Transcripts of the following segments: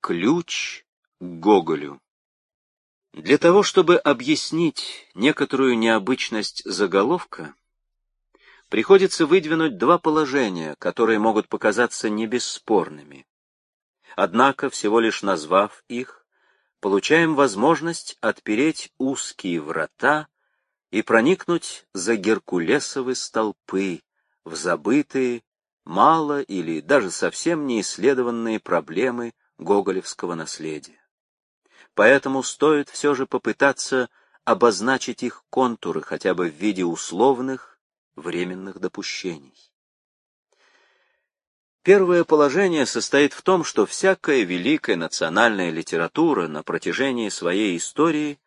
Ключ к Гоголю Для того, чтобы объяснить некоторую необычность заголовка, приходится выдвинуть два положения, которые могут показаться небесспорными. Однако, всего лишь назвав их, получаем возможность отпереть узкие врата и проникнуть за Геркулесовы столпы в забытые, мало или даже совсем не исследованные проблемы гоголевского наследия. Поэтому стоит все же попытаться обозначить их контуры хотя бы в виде условных, временных допущений. Первое положение состоит в том, что всякая великая национальная литература на протяжении своей истории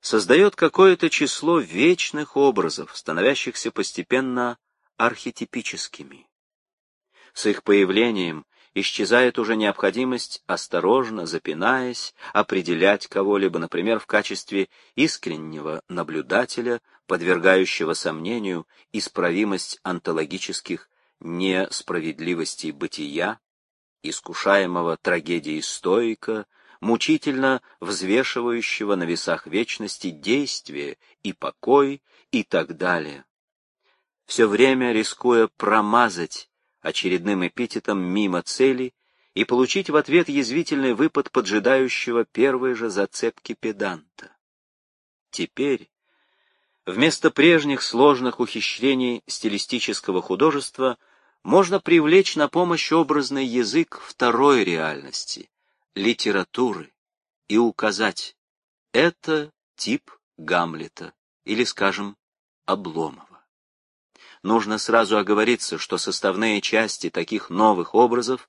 создает какое-то число вечных образов, становящихся постепенно архетипическими. С их появлением исчезает уже необходимость, осторожно, запинаясь, определять кого-либо, например, в качестве искреннего наблюдателя, подвергающего сомнению исправимость онтологических несправедливостей бытия, искушаемого трагедией стоика, мучительно взвешивающего на весах вечности действие и покой и так далее. Все время рискуя промазать очередным эпитетом мимо цели и получить в ответ язвительный выпад поджидающего первой же зацепки педанта. Теперь, вместо прежних сложных ухищрений стилистического художества, можно привлечь на помощь образный язык второй реальности, литературы, и указать «это тип Гамлета» или, скажем, Обломова. Нужно сразу оговориться, что составные части таких новых образов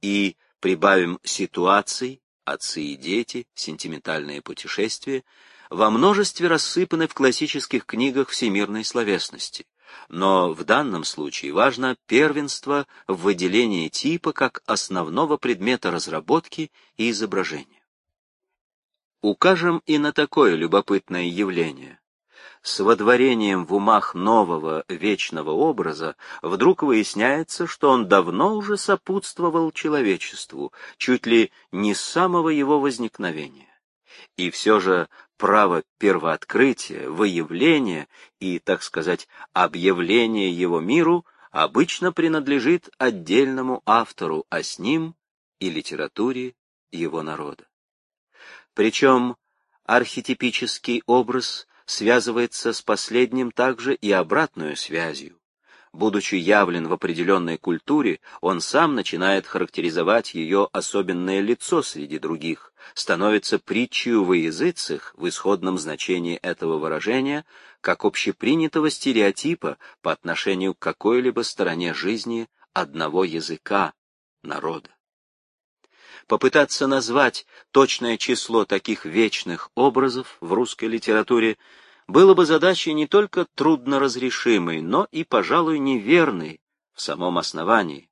и прибавим ситуаций, отцы и дети, сентиментальные путешествия, во множестве рассыпаны в классических книгах всемирной словесности. Но в данном случае важно первенство в выделении типа как основного предмета разработки и изображения. Укажем и на такое любопытное явление. С водворением в умах нового вечного образа вдруг выясняется, что он давно уже сопутствовал человечеству, чуть ли не с самого его возникновения. И все же право первооткрытия, выявления и, так сказать, объявления его миру обычно принадлежит отдельному автору, а с ним и литературе его народа. Причем архетипический образ связывается с последним также и обратную связью. Будучи явлен в определенной культуре, он сам начинает характеризовать ее особенное лицо среди других, становится притчей во языцах в исходном значении этого выражения, как общепринятого стереотипа по отношению к какой-либо стороне жизни одного языка, народа. Попытаться назвать точное число таких вечных образов в русской литературе было бы задачей не только трудно разрешимой, но и, пожалуй, неверной в самом основании.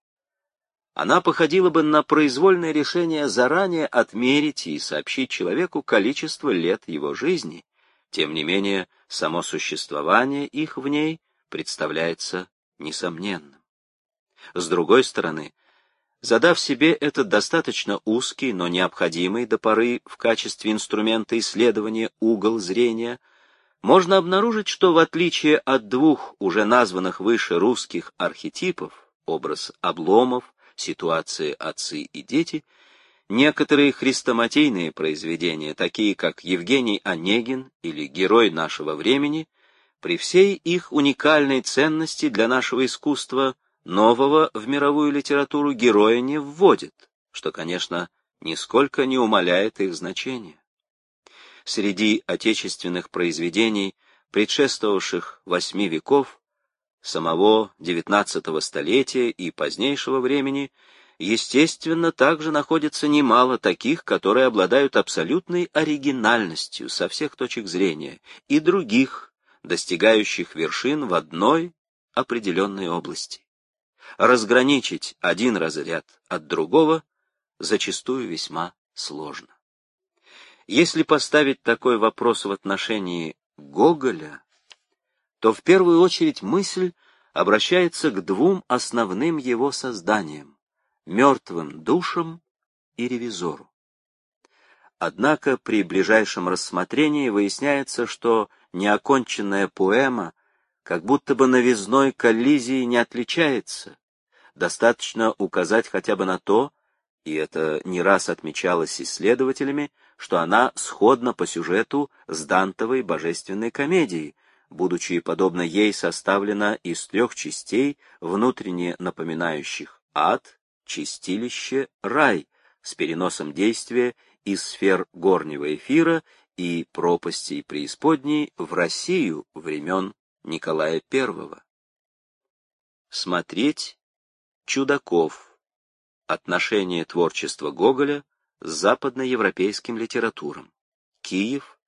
Она походила бы на произвольное решение заранее отмерить и сообщить человеку количество лет его жизни. Тем не менее, само существование их в ней представляется несомненным. С другой стороны, задав себе этот достаточно узкий, но необходимый до поры в качестве инструмента исследования угол зрения, можно обнаружить, что в отличие от двух уже названных выше русских архетипов, образ обломов, ситуации отцы и дети, некоторые хрестоматийные произведения, такие как Евгений Онегин или Герой нашего времени, при всей их уникальной ценности для нашего искусства нового в мировую литературу героя не вводит, что, конечно, нисколько не умаляет их значения среди отечественных произведений, предшествовавших восьми веков, самого XIX столетия и позднейшего времени, естественно, также находится немало таких, которые обладают абсолютной оригинальностью со всех точек зрения, и других, достигающих вершин в одной определенной области. Разграничить один разряд от другого зачастую весьма сложно. Если поставить такой вопрос в отношении Гоголя, то в первую очередь мысль обращается к двум основным его созданиям — мертвым душам и ревизору. Однако при ближайшем рассмотрении выясняется, что неоконченная поэма как будто бы новизной коллизии не отличается. Достаточно указать хотя бы на то, и это не раз отмечалось исследователями, что она сходна по сюжету с Дантовой божественной комедией, будучи, подобно ей, составлена из трех частей, внутренне напоминающих ад, чистилище, рай, с переносом действия из сфер горнего эфира и пропастей преисподней в Россию времен Николая I. Смотреть Чудаков. Отношение творчества Гоголя с западноевропейским литературам. Киев,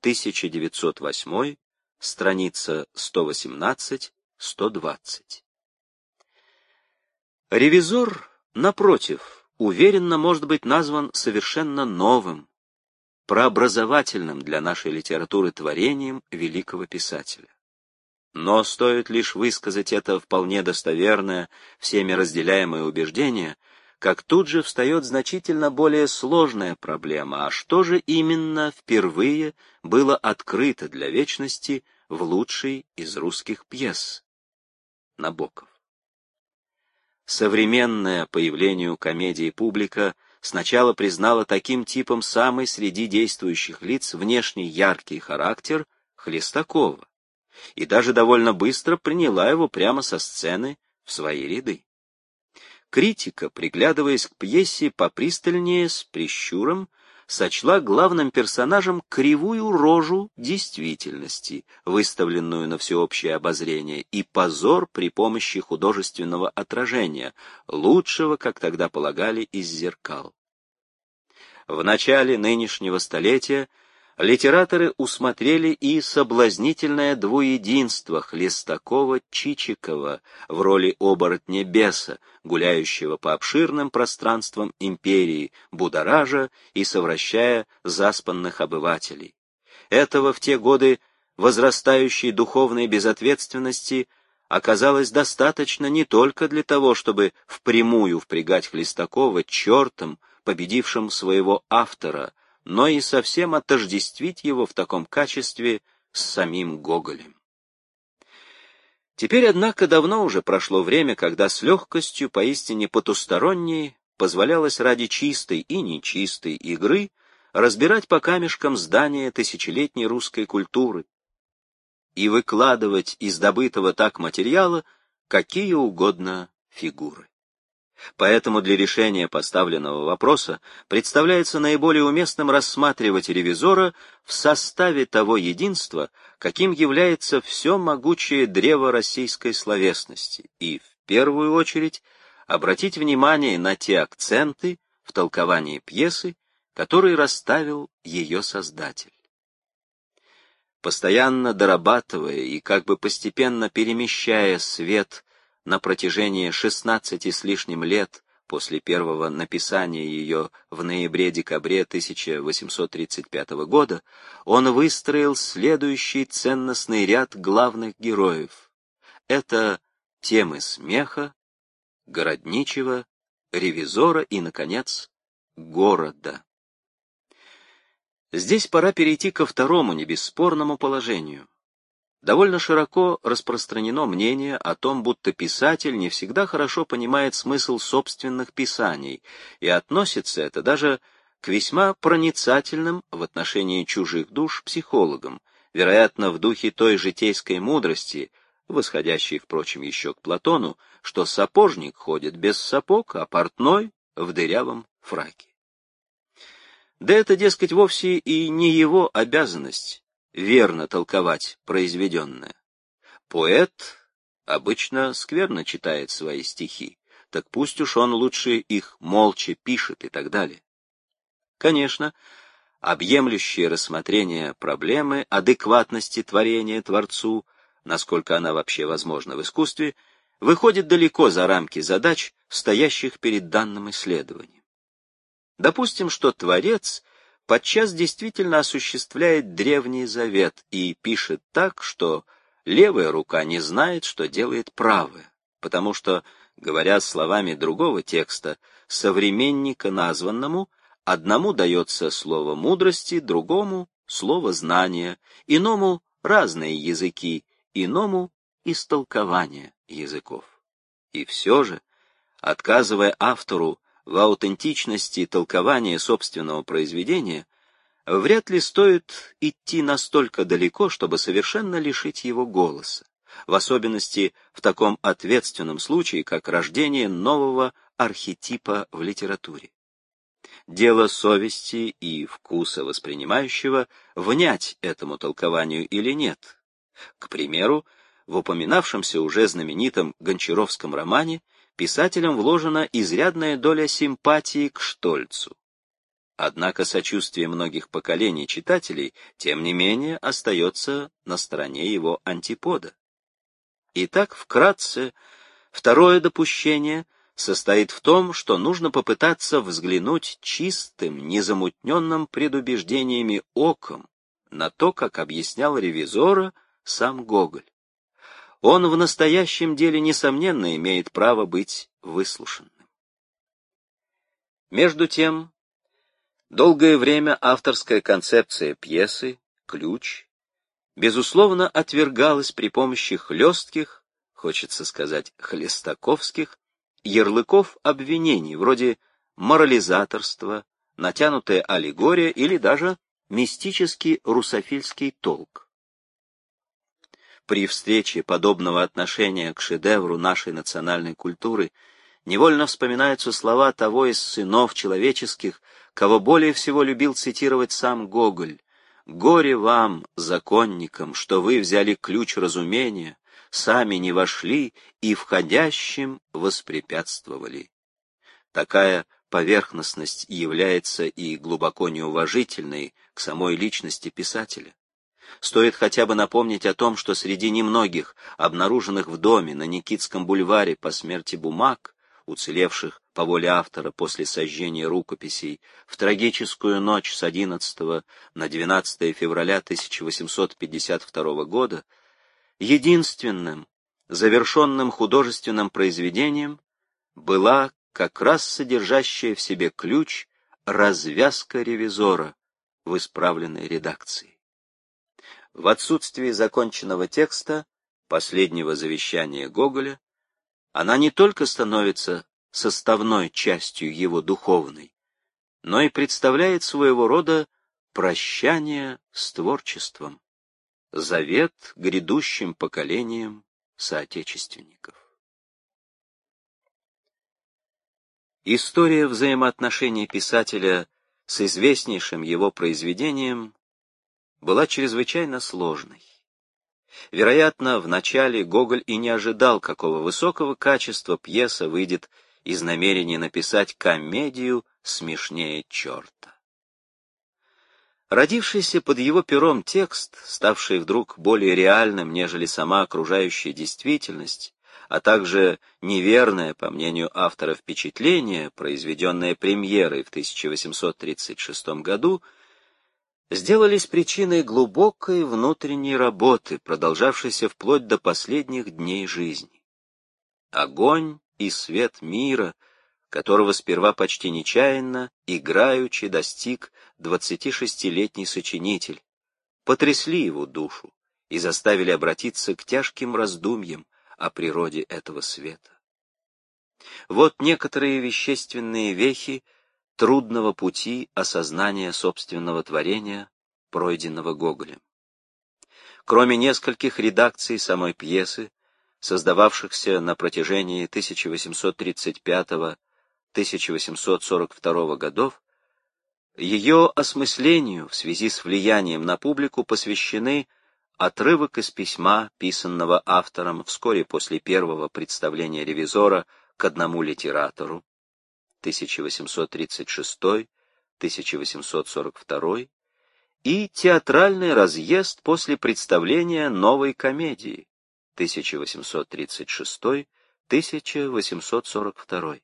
1908, страница 118-120. Ревизор, напротив, уверенно может быть назван совершенно новым, прообразовательным для нашей литературы творением великого писателя. Но стоит лишь высказать это вполне достоверное, всеми разделяемое убеждение, как тут же встает значительно более сложная проблема, а что же именно впервые было открыто для вечности в лучшей из русских пьес? Набоков. Современная появлению комедии публика сначала признала таким типом самый среди действующих лиц внешний яркий характер Хлестакова и даже довольно быстро приняла его прямо со сцены в свои ряды. Критика, приглядываясь к пьесе попристальнее, с прищуром, сочла главным персонажем кривую рожу действительности, выставленную на всеобщее обозрение, и позор при помощи художественного отражения, лучшего, как тогда полагали, из зеркал. В начале нынешнего столетия литераторы усмотрели и соблазнительное двуединство Хлестакова-Чичикова в роли оборотня беса, гуляющего по обширным пространствам империи, будоража и совращая заспанных обывателей. Этого в те годы возрастающей духовной безответственности оказалось достаточно не только для того, чтобы впрямую впрягать Хлестакова чертом, победившим своего автора, но и совсем отождествить его в таком качестве с самим Гоголем. Теперь, однако, давно уже прошло время, когда с легкостью, поистине потусторонней, позволялось ради чистой и нечистой игры разбирать по камешкам здания тысячелетней русской культуры и выкладывать из добытого так материала какие угодно фигуры. Поэтому для решения поставленного вопроса представляется наиболее уместным рассматривать ревизора в составе того единства, каким является все могучее древо российской словесности, и, в первую очередь, обратить внимание на те акценты в толковании пьесы, которые расставил ее создатель. Постоянно дорабатывая и как бы постепенно перемещая свет на протяжении 16 с лишним лет после первого написания ее в ноябре-декабре 1835 года, он выстроил следующий ценностный ряд главных героев. Это темы смеха, городничего, ревизора и, наконец, города. Здесь пора перейти ко второму небесспорному положению. Довольно широко распространено мнение о том, будто писатель не всегда хорошо понимает смысл собственных писаний, и относится это даже к весьма проницательным в отношении чужих душ психологам, вероятно, в духе той житейской мудрости, восходящей, впрочем, еще к Платону, что сапожник ходит без сапог, а портной в дырявом фраке. Да это, дескать, вовсе и не его обязанность верно толковать произведенное. Поэт обычно скверно читает свои стихи, так пусть уж он лучше их молча пишет и так далее. Конечно, объемлющее рассмотрение проблемы адекватности творения Творцу, насколько она вообще возможна в искусстве, выходит далеко за рамки задач, стоящих перед данным исследованием. Допустим, что Творец подчас действительно осуществляет древний завет и пишет так, что левая рука не знает, что делает правая, потому что, говоря словами другого текста, современника названному, одному дается слово мудрости, другому — слово знания, иному — разные языки, иному — истолкование языков. И все же, отказывая автору в аутентичности толкования собственного произведения, вряд ли стоит идти настолько далеко, чтобы совершенно лишить его голоса, в особенности в таком ответственном случае, как рождение нового архетипа в литературе. Дело совести и вкуса воспринимающего внять этому толкованию или нет. К примеру, в упоминавшемся уже знаменитом Гончаровском романе писателям вложена изрядная доля симпатии к Штольцу. Однако сочувствие многих поколений читателей, тем не менее, остается на стороне его антипода. Итак, вкратце, второе допущение состоит в том, что нужно попытаться взглянуть чистым, незамутненным предубеждениями оком на то, как объяснял ревизора сам Гоголь. Он в настоящем деле, несомненно, имеет право быть выслушанным. Между тем, долгое время авторская концепция пьесы «Ключ» безусловно отвергалась при помощи хлестких, хочется сказать, хлестаковских, ярлыков обвинений, вроде морализаторства, натянутая аллегория или даже мистический русофильский толк. При встрече подобного отношения к шедевру нашей национальной культуры невольно вспоминаются слова того из сынов человеческих, кого более всего любил цитировать сам Гоголь. «Горе вам, законникам, что вы взяли ключ разумения, сами не вошли и входящим воспрепятствовали». Такая поверхностность является и глубоко неуважительной к самой личности писателя. Стоит хотя бы напомнить о том, что среди немногих, обнаруженных в доме на Никитском бульваре по смерти бумаг, уцелевших по воле автора после сожжения рукописей, в трагическую ночь с 11 на 12 февраля 1852 года, единственным завершенным художественным произведением была как раз содержащая в себе ключ развязка ревизора в исправленной редакции. В отсутствии законченного текста, последнего завещания Гоголя, она не только становится составной частью его духовной, но и представляет своего рода прощание с творчеством, завет грядущим поколениям соотечественников. История взаимоотношений писателя с известнейшим его произведением была чрезвычайно сложной. Вероятно, вначале Гоголь и не ожидал, какого высокого качества пьеса выйдет из намерения написать комедию смешнее черта. Родившийся под его пером текст, ставший вдруг более реальным, нежели сама окружающая действительность, а также неверное, по мнению автора, впечатление, произведенное премьерой в 1836 году, сделались причиной глубокой внутренней работы, продолжавшейся вплоть до последних дней жизни. Огонь и свет мира, которого сперва почти нечаянно, играючи, достиг 26-летний сочинитель, потрясли его душу и заставили обратиться к тяжким раздумьям о природе этого света. Вот некоторые вещественные вехи, трудного пути осознания собственного творения, пройденного Гоголем. Кроме нескольких редакций самой пьесы, создававшихся на протяжении 1835-1842 годов, ее осмыслению в связи с влиянием на публику посвящены отрывок из письма, писанного автором вскоре после первого представления ревизора к одному литератору, 1836-1842, и театральный разъезд после представления новой комедии 1836-1842.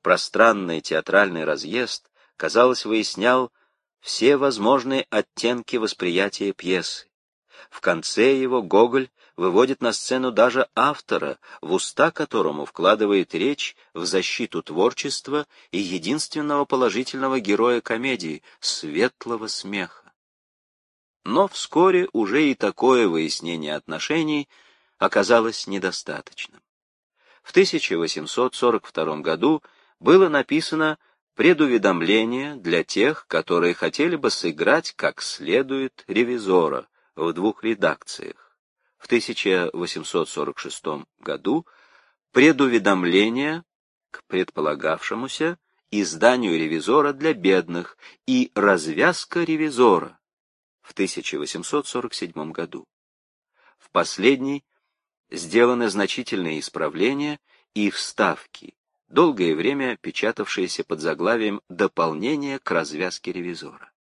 Пространный театральный разъезд, казалось, выяснял все возможные оттенки восприятия пьесы. В конце его Гоголь выводит на сцену даже автора, в уста которому вкладывает речь в защиту творчества и единственного положительного героя комедии — светлого смеха. Но вскоре уже и такое выяснение отношений оказалось недостаточным. В 1842 году было написано предуведомление для тех, которые хотели бы сыграть как следует ревизора в двух редакциях. В 1846 году предуведомление к предполагавшемуся изданию ревизора для бедных и развязка ревизора в 1847 году. В последней сделаны значительные исправления и вставки, долгое время печатавшиеся под заглавием «Дополнение к развязке ревизора».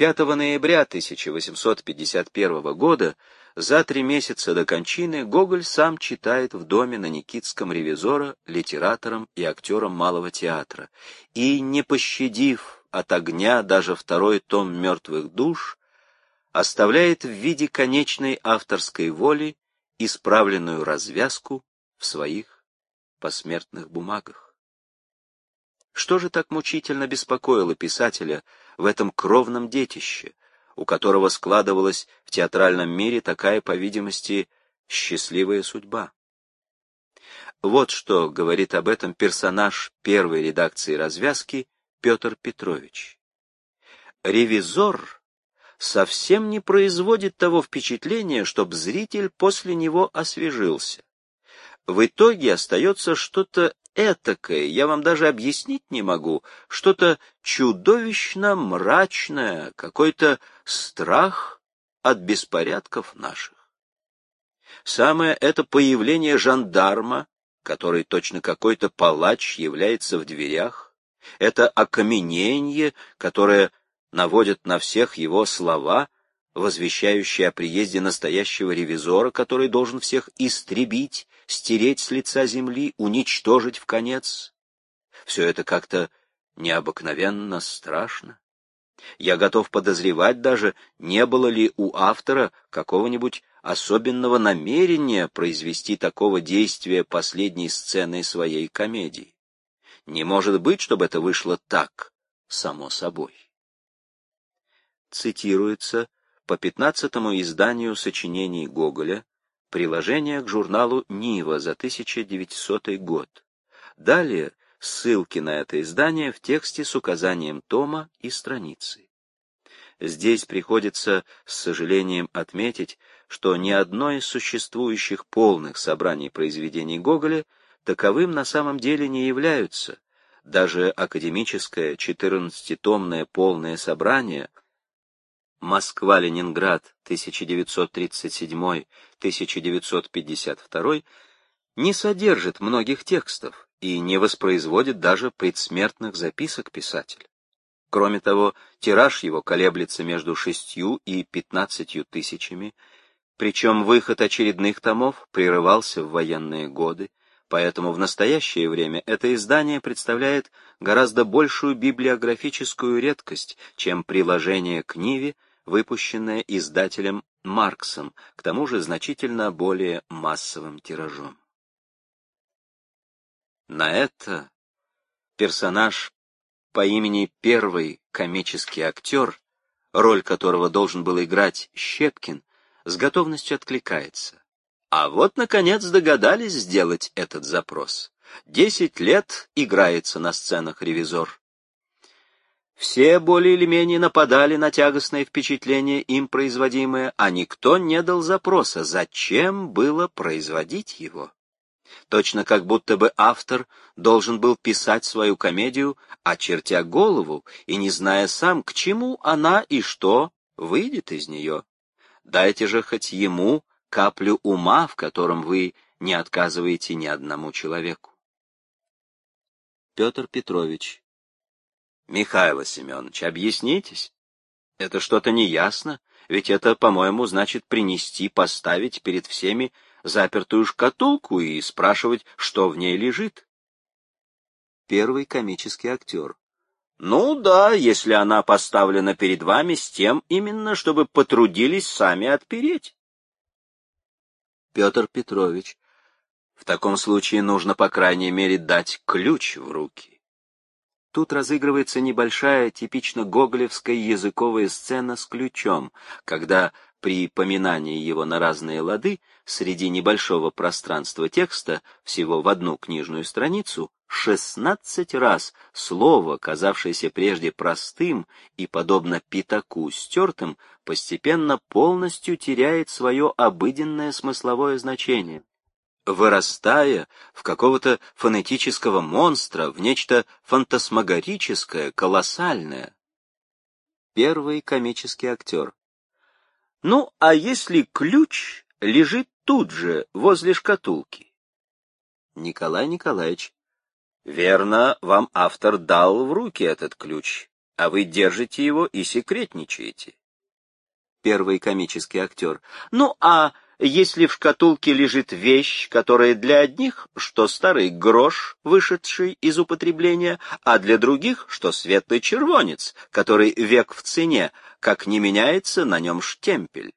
5 ноября 1851 года, за три месяца до кончины, Гоголь сам читает в доме на Никитском ревизора литератором и актером Малого театра, и, не пощадив от огня даже второй том «Мертвых душ», оставляет в виде конечной авторской воли исправленную развязку в своих посмертных бумагах. Что же так мучительно беспокоило писателя в этом кровном детище, у которого складывалась в театральном мире такая, по видимости, счастливая судьба? Вот что говорит об этом персонаж первой редакции развязки Петр Петрович. Ревизор совсем не производит того впечатления, чтобы зритель после него освежился. В итоге остается что-то этакое, я вам даже объяснить не могу, что-то чудовищно мрачное, какой-то страх от беспорядков наших. Самое это появление жандарма, который точно какой-то палач является в дверях, это окаменение, которое наводит на всех его слова, возвещающие о приезде настоящего ревизора, который должен всех истребить, стереть с лица земли, уничтожить в конец. Все это как-то необыкновенно страшно. Я готов подозревать даже, не было ли у автора какого-нибудь особенного намерения произвести такого действия последней сценой своей комедии. Не может быть, чтобы это вышло так, само собой. Цитируется по пятнадцатому изданию сочинений Гоголя Приложение к журналу «Нива» за 1900 год. Далее ссылки на это издание в тексте с указанием тома и страницы. Здесь приходится с сожалением отметить, что ни одно из существующих полных собраний произведений Гоголя таковым на самом деле не являются. Даже академическое 14-томное полное собрание Москва-Ленинград 1937-1952 не содержит многих текстов и не воспроизводит даже предсмертных записок писателя. Кроме того, тираж его колеблется между шестью и пятнадцатью тысячами, причем выход очередных томов прерывался в военные годы, поэтому в настоящее время это издание представляет гораздо большую библиографическую редкость, чем приложение к Ниве, выпущенное издателем Марксом, к тому же значительно более массовым тиражом. На это персонаж по имени Первый комический актер, роль которого должен был играть Щепкин, с готовностью откликается. А вот, наконец, догадались сделать этот запрос. Десять лет играется на сценах ревизор. Все более или менее нападали на тягостное впечатление, им производимое, а никто не дал запроса, зачем было производить его. Точно как будто бы автор должен был писать свою комедию, очертя голову и не зная сам, к чему она и что выйдет из нее. Дайте же хоть ему каплю ума, в котором вы не отказываете ни одному человеку. Петр Петрович Михайло Семенович, объяснитесь. Это что-то неясно, ведь это, по-моему, значит принести, поставить перед всеми запертую шкатулку и спрашивать, что в ней лежит. Первый комический актер. Ну да, если она поставлена перед вами с тем именно, чтобы потрудились сами отпереть. Петр Петрович, в таком случае нужно, по крайней мере, дать ключ в руки. Тут разыгрывается небольшая, типично гоголевская языковая сцена с ключом, когда при поминании его на разные лады среди небольшого пространства текста, всего в одну книжную страницу, шестнадцать раз слово, казавшееся прежде простым и, подобно пятаку стертым, постепенно полностью теряет свое обыденное смысловое значение вырастая в какого-то фонетического монстра, в нечто фантасмагорическое, колоссальное. Первый комический актер. Ну, а если ключ лежит тут же, возле шкатулки? Николай Николаевич. Верно, вам автор дал в руки этот ключ, а вы держите его и секретничаете. Первый комический актер. Ну, а если в шкатулке лежит вещь, которая для одних, что старый грош, вышедший из употребления, а для других, что светлый червонец, который век в цене, как не меняется на нем штемпель.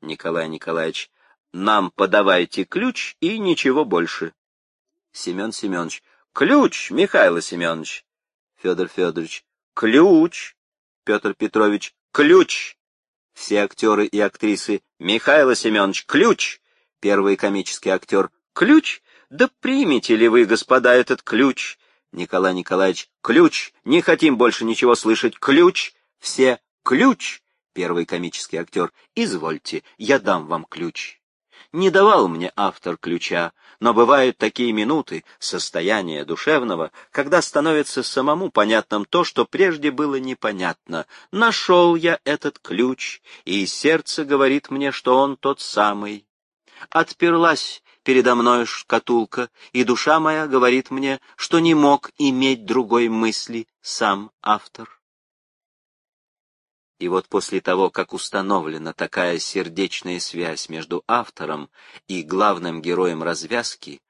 Николай Николаевич, нам подавайте ключ и ничего больше. Семен Семенович, ключ, Михаил Семенович. Федор Федорович, ключ. Петр Петрович, ключ. Все актеры и актрисы «Михаил Семенович, ключ!» Первый комический актер «Ключ? Да примите ли вы, господа, этот ключ?» Николай Николаевич «Ключ! Не хотим больше ничего слышать! Ключ!» Все «Ключ!» Первый комический актер «Извольте, я дам вам ключ!» Не давал мне автор ключа, но бывают такие минуты состояния душевного, когда становится самому понятным то, что прежде было непонятно. Нашел я этот ключ, и сердце говорит мне, что он тот самый. Отперлась передо мной шкатулка, и душа моя говорит мне, что не мог иметь другой мысли сам автор. И вот после того, как установлена такая сердечная связь между автором и главным героем развязки,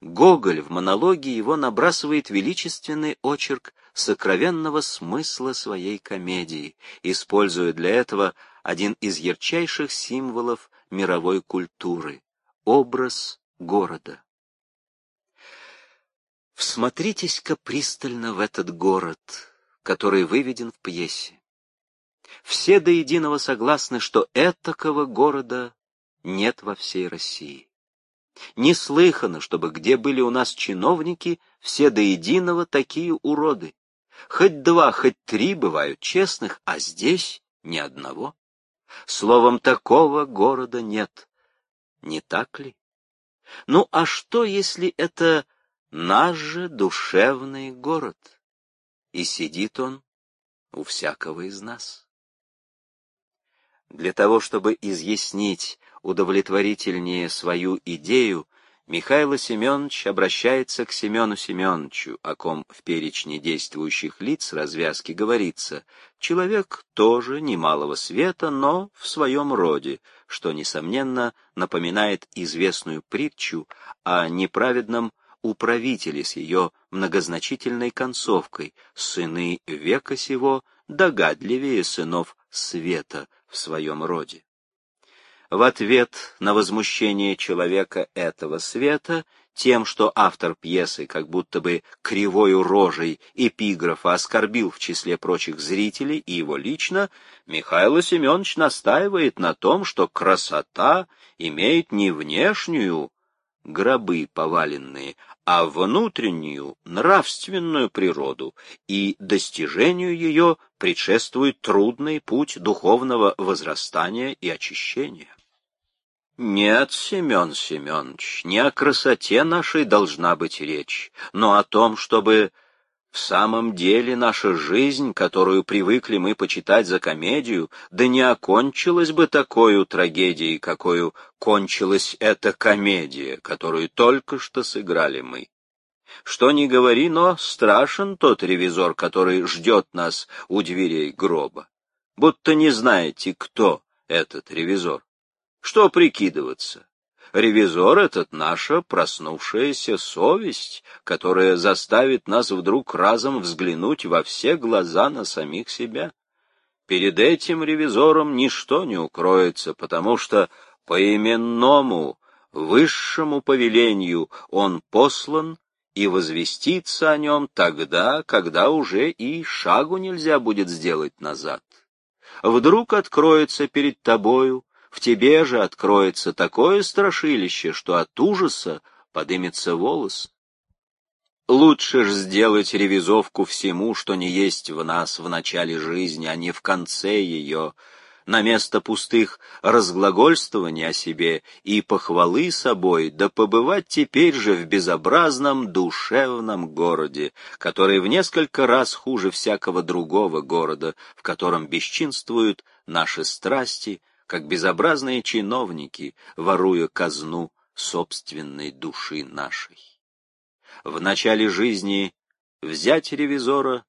Гоголь в монологе его набрасывает величественный очерк сокровенного смысла своей комедии, используя для этого один из ярчайших символов мировой культуры — образ города. Всмотритесь-ка пристально в этот город, который выведен в пьесе. Все до единого согласны, что этакого города нет во всей России. Неслыхано, чтобы где были у нас чиновники, все до единого такие уроды. Хоть два, хоть три бывают честных, а здесь ни одного. Словом, такого города нет. Не так ли? Ну, а что, если это наш же душевный город? И сидит он у всякого из нас. Для того, чтобы изъяснить удовлетворительнее свою идею, Михаил Семенович обращается к Семену Семеновичу, о ком в перечне действующих лиц развязки говорится, человек тоже немалого света, но в своем роде, что, несомненно, напоминает известную притчу о неправедном управителе с ее многозначительной концовкой «сыны века сего догадливее сынов света», в своем роде. В ответ на возмущение человека этого света тем, что автор пьесы как будто бы кривою рожей эпиграфа оскорбил в числе прочих зрителей и его лично, Михаил Семенович настаивает на том, что красота имеет не внешнюю, гробы поваленные, а внутреннюю, нравственную природу, и достижению ее предшествует трудный путь духовного возрастания и очищения. Нет, Семен Семенович, не о красоте нашей должна быть речь, но о том, чтобы в самом деле наша жизнь, которую привыкли мы почитать за комедию, да не окончилась бы такой трагедией, какой кончилась эта комедия, которую только что сыграли мы. Что ни говори, но страшен тот ревизор, который ждет нас у дверей гроба. Будто не знаете, кто этот ревизор. Что прикидываться? Ревизор этот — наша проснувшаяся совесть, которая заставит нас вдруг разом взглянуть во все глаза на самих себя. Перед этим ревизором ничто не укроется, потому что по именному высшему повелению он послан и возвестится о нем тогда, когда уже и шагу нельзя будет сделать назад. Вдруг откроется перед тобою, в тебе же откроется такое страшилище, что от ужаса подымется волос. Лучше ж сделать ревизовку всему, что не есть в нас в начале жизни, а не в конце ее, на место пустых разглагольствований о себе и похвалы собой, да побывать теперь же в безобразном душевном городе, который в несколько раз хуже всякого другого города, в котором бесчинствуют наши страсти, как безобразные чиновники, воруя казну собственной души нашей. В начале жизни взять ревизора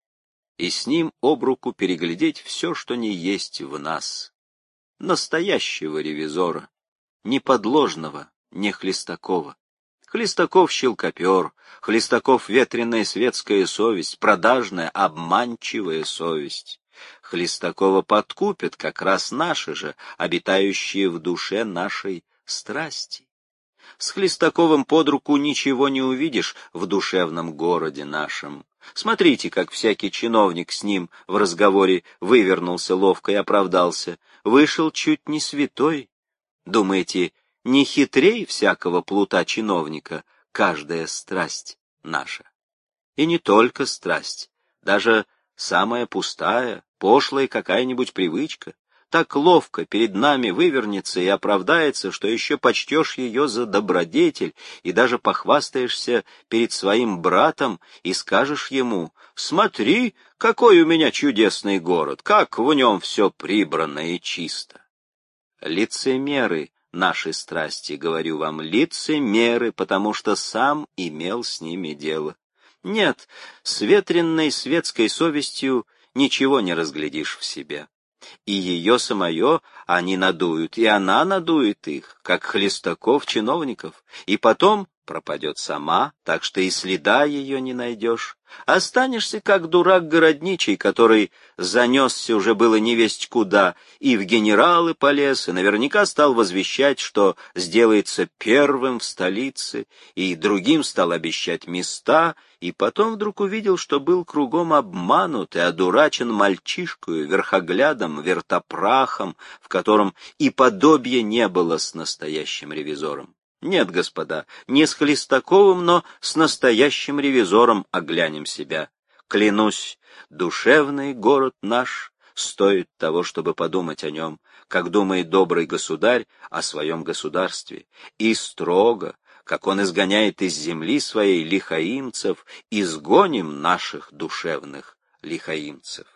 и с ним об руку переглядеть все, что не есть в нас. Настоящего ревизора, не подложного, не Хлестакова. Хлестаков — щелкопер, Хлестаков — ветреная светская совесть, продажная, обманчивая совесть. Хлестакова подкупят как раз наши же, обитающие в душе нашей страсти. С Хлестаковым под руку ничего не увидишь в душевном городе нашем. Смотрите, как всякий чиновник с ним в разговоре вывернулся ловко и оправдался. Вышел чуть не святой. Думаете, не хитрей всякого плута чиновника каждая страсть наша? И не только страсть, даже самая пустая, пошлая какая-нибудь привычка так ловко перед нами вывернется и оправдается, что еще почтешь ее за добродетель и даже похвастаешься перед своим братом и скажешь ему, «Смотри, какой у меня чудесный город, как в нем все прибрано и чисто». Лицемеры наши страсти, говорю вам, лицемеры, потому что сам имел с ними дело. Нет, с ветренной светской совестью ничего не разглядишь в себе и ее самое они надуют, и она надует их, как хлестаков чиновников, и потом пропадет сама, так что и следа ее не найдешь. Останешься, как дурак городничий, который занесся уже было невесть куда, и в генералы полез, и наверняка стал возвещать, что сделается первым в столице, и другим стал обещать места, и потом вдруг увидел, что был кругом обманут и одурачен мальчишкою, верхоглядом, вертопрахом, в котором и подобия не было с настоящим ревизором. Нет, господа, не с Хлестаковым, но с настоящим ревизором оглянем себя. Клянусь, душевный город наш стоит того, чтобы подумать о нем, как думает добрый государь о своем государстве, и строго, как он изгоняет из земли своей лихаимцев, изгоним наших душевных лихаимцев.